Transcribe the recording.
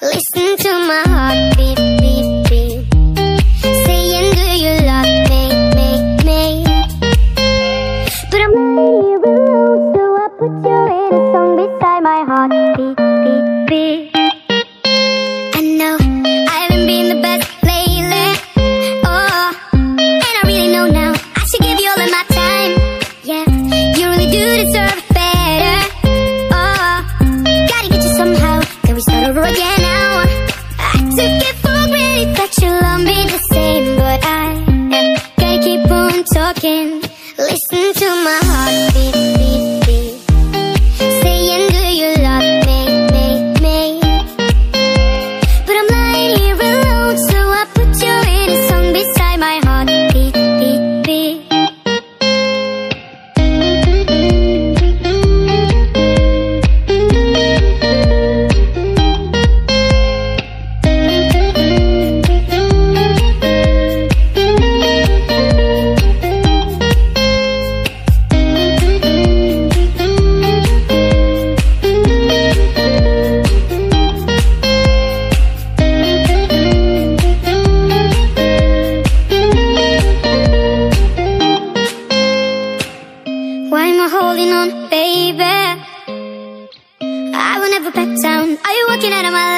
Listen to my heart beat, beat, beat Saying do you love me, me, me? But I'm here alone so I put you in a song talking. Listen. Why am I holding on, baby? I will never back down. Are you working out of my life?